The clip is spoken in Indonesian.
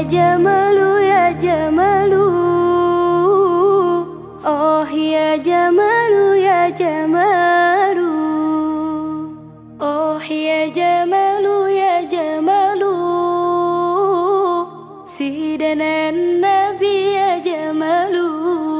ya jamalu ya jamalu Oh ya jamalu ya jamalu Oh ya jamalu ya jamalu Sidanan nabi ya jamalu